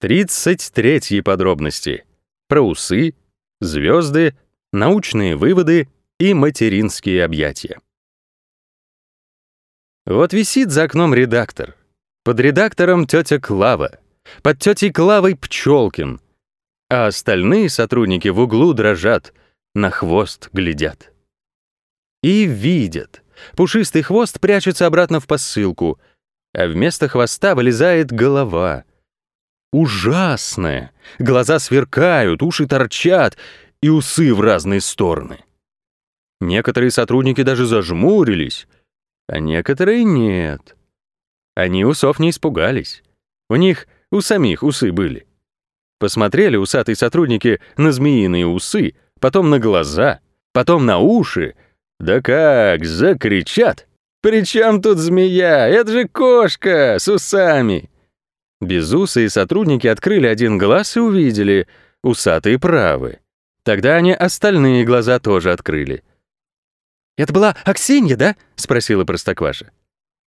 33 подробности. Про усы, звезды, научные выводы и материнские объятия. Вот висит за окном редактор. Под редактором тетя Клава. Под тетей Клавой Пчелкин. А остальные сотрудники в углу дрожат, на хвост глядят. И видят. Пушистый хвост прячется обратно в посылку, а вместо хвоста вылезает голова — ужасное. Глаза сверкают, уши торчат и усы в разные стороны. Некоторые сотрудники даже зажмурились, а некоторые нет. Они усов не испугались. У них у самих усы были. Посмотрели усатые сотрудники на змеиные усы, потом на глаза, потом на уши. Да как, закричат! «При чем тут змея? Это же кошка с усами!» Безусые сотрудники открыли один глаз и увидели, усатые правы. Тогда они остальные глаза тоже открыли. «Это была Аксинья, да?» — спросила Простокваша.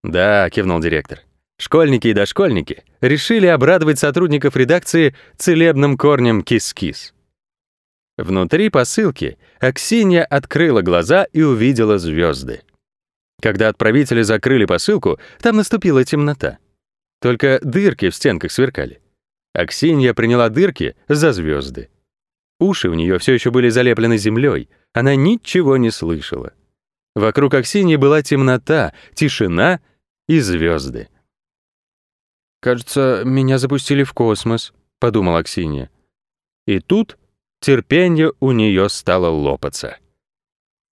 «Да», — кивнул директор. Школьники и дошкольники решили обрадовать сотрудников редакции целебным корнем кис-кис. Внутри посылки Аксинья открыла глаза и увидела звезды. Когда отправители закрыли посылку, там наступила темнота. Только дырки в стенках сверкали. Аксинья приняла дырки за звезды. Уши у нее все еще были залеплены землей, она ничего не слышала. Вокруг Аксиньи была темнота, тишина и звезды. «Кажется, меня запустили в космос», — подумала Аксинья. И тут терпение у нее стало лопаться.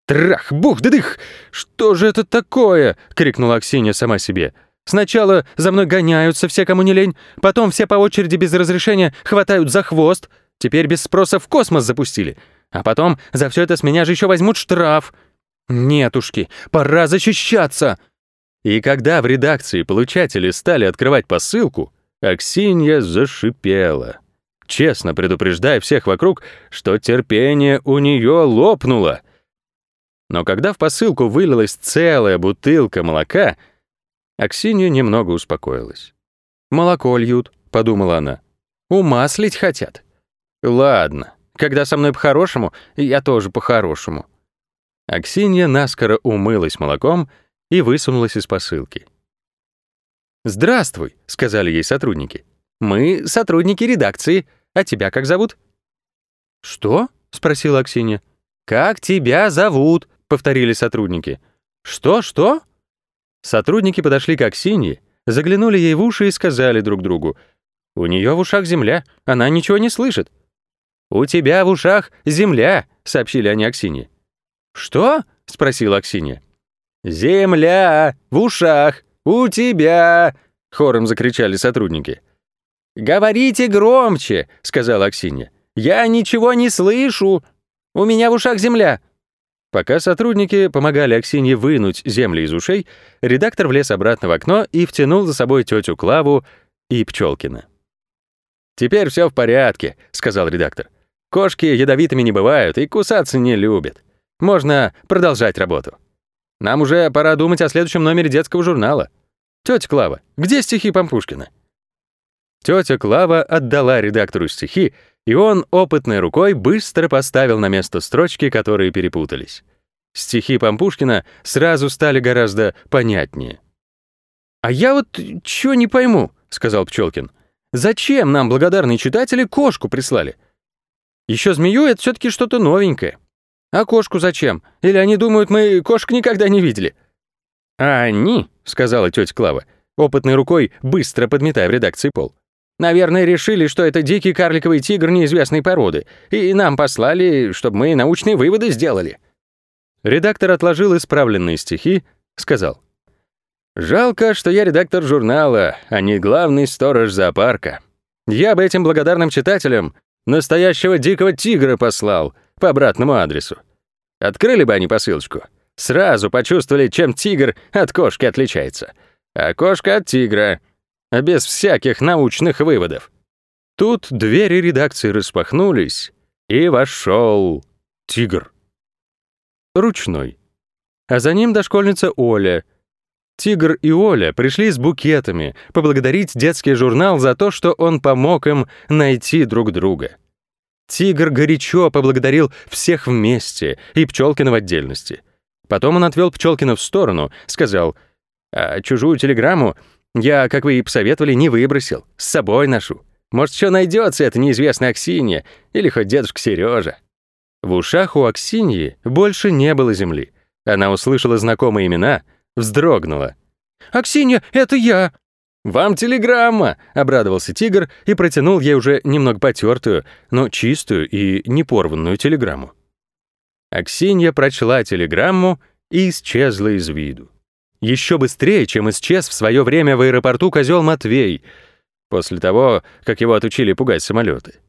«Трах! Бух! Дыдых! Что же это такое?» — крикнула Аксинья сама себе. Сначала за мной гоняются все, кому не лень, потом все по очереди без разрешения хватают за хвост, теперь без спроса в космос запустили. А потом за все это с меня же еще возьмут штраф. Нетушки, пора защищаться. И когда в редакции получатели стали открывать посылку, Аксинья зашипела, честно предупреждая всех вокруг, что терпение у нее лопнуло. Но когда в посылку вылилась целая бутылка молока — Аксинья немного успокоилась. «Молоко льют», — подумала она. «Умаслить хотят». «Ладно, когда со мной по-хорошему, я тоже по-хорошему». Аксинья наскоро умылась молоком и высунулась из посылки. «Здравствуй», — сказали ей сотрудники. «Мы сотрудники редакции. А тебя как зовут?» «Что?» — спросила Аксинья. «Как тебя зовут?» — повторили сотрудники. «Что-что?» Сотрудники подошли к Аксинье, заглянули ей в уши и сказали друг другу, «У нее в ушах земля, она ничего не слышит». «У тебя в ушах земля», — сообщили они Аксинье. «Что?» — спросила Аксинья. «Земля в ушах у тебя!» — хором закричали сотрудники. «Говорите громче!» — сказала Аксинья. «Я ничего не слышу! У меня в ушах земля!» Пока сотрудники помогали Аксинье вынуть земли из ушей, редактор влез обратно в окно и втянул за собой тетю Клаву и Пчелкина. «Теперь все в порядке», — сказал редактор. «Кошки ядовитыми не бывают и кусаться не любят. Можно продолжать работу. Нам уже пора думать о следующем номере детского журнала. Тетя Клава, где стихи Пампушкина?» Тетя Клава отдала редактору стихи, и он опытной рукой быстро поставил на место строчки, которые перепутались. Стихи Пампушкина сразу стали гораздо понятнее. «А я вот чё не пойму», — сказал Пчелкин. «Зачем нам благодарные читатели кошку прислали? Еще змею — это все таки что-то новенькое. А кошку зачем? Или они думают, мы кошек никогда не видели?» «А они», — сказала тетя Клава, опытной рукой быстро подметая в редакции пол, Наверное, решили, что это дикий карликовый тигр неизвестной породы, и нам послали, чтобы мы научные выводы сделали». Редактор отложил исправленные стихи, сказал. «Жалко, что я редактор журнала, а не главный сторож зоопарка. Я бы этим благодарным читателям настоящего дикого тигра послал по обратному адресу. Открыли бы они посылочку, сразу почувствовали, чем тигр от кошки отличается, а кошка от тигра — а без всяких научных выводов. Тут двери редакции распахнулись, и вошел тигр. Ручной. А за ним дошкольница Оля. Тигр и Оля пришли с букетами поблагодарить детский журнал за то, что он помог им найти друг друга. Тигр горячо поблагодарил всех вместе и Пчелкина в отдельности. Потом он отвел Пчелкина в сторону, сказал, «А чужую телеграмму я, как вы и посоветовали, не выбросил, с собой ношу. Может, еще найдется эта неизвестная Аксинья или хоть дедушка Сережа. В ушах у Аксиньи больше не было земли. Она услышала знакомые имена, вздрогнула. «Аксинья, это я!» «Вам телеграмма!» — обрадовался тигр и протянул ей уже немного потертую, но чистую и непорванную телеграмму. Аксинья прочла телеграмму и исчезла из виду. Еще быстрее, чем исчез в свое время в аэропорту козел Матвей — после того, как его отучили пугать самолеты.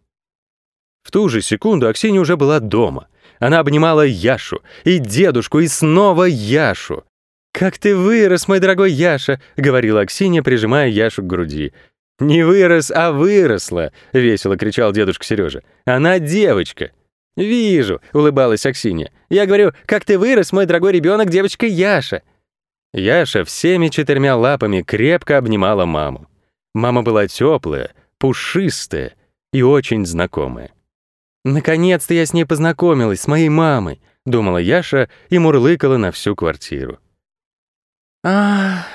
В ту же секунду Аксинья уже была дома. Она обнимала Яшу, и дедушку, и снова Яшу. «Как ты вырос, мой дорогой Яша!» — говорила Аксинья, прижимая Яшу к груди. «Не вырос, а выросла!» — весело кричал дедушка Сережа. «Она девочка!» «Вижу!» — улыбалась Аксинья. «Я говорю, как ты вырос, мой дорогой ребенок, девочка Яша!» Яша всеми четырьмя лапами крепко обнимала маму. Мама была теплая, пушистая и очень знакомая. «Наконец-то я с ней познакомилась, с моей мамой», — думала Яша и мурлыкала на всю квартиру. а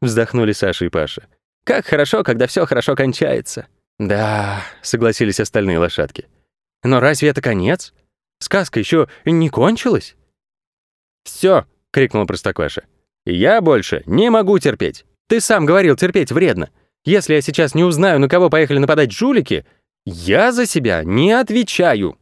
вздохнули Саша и Паша. «Как хорошо, когда все хорошо кончается». «Да», — согласились остальные лошадки. «Но разве это конец? Сказка еще не кончилась?» «Все», — крикнул Простокваша. «Я больше не могу терпеть. Ты сам говорил, терпеть вредно. Если я сейчас не узнаю, на кого поехали нападать жулики, я за себя не отвечаю.